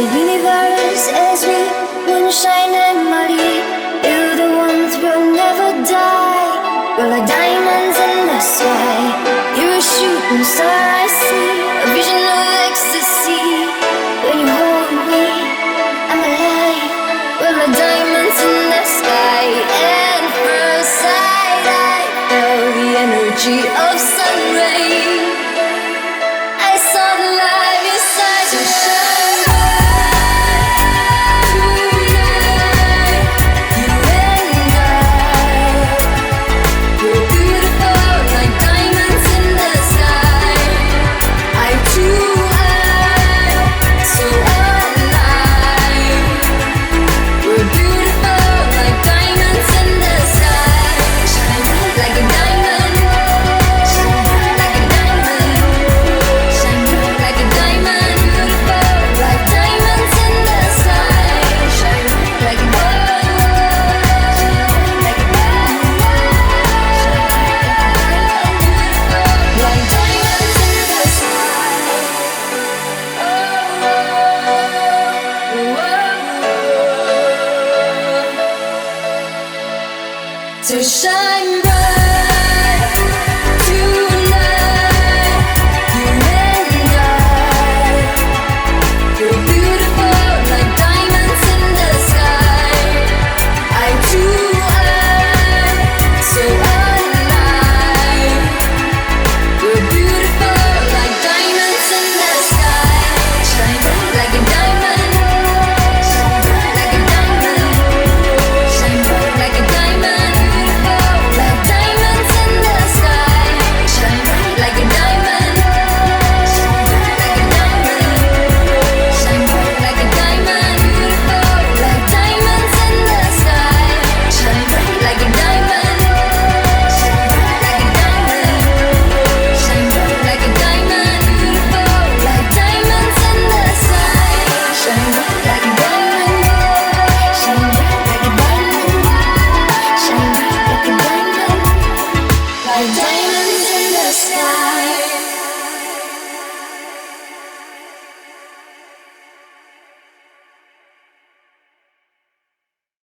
The universe is me, moonshine and muddy. You're the ones will never die. We're like diamonds in the sky. You're a shooting star I see. to shine.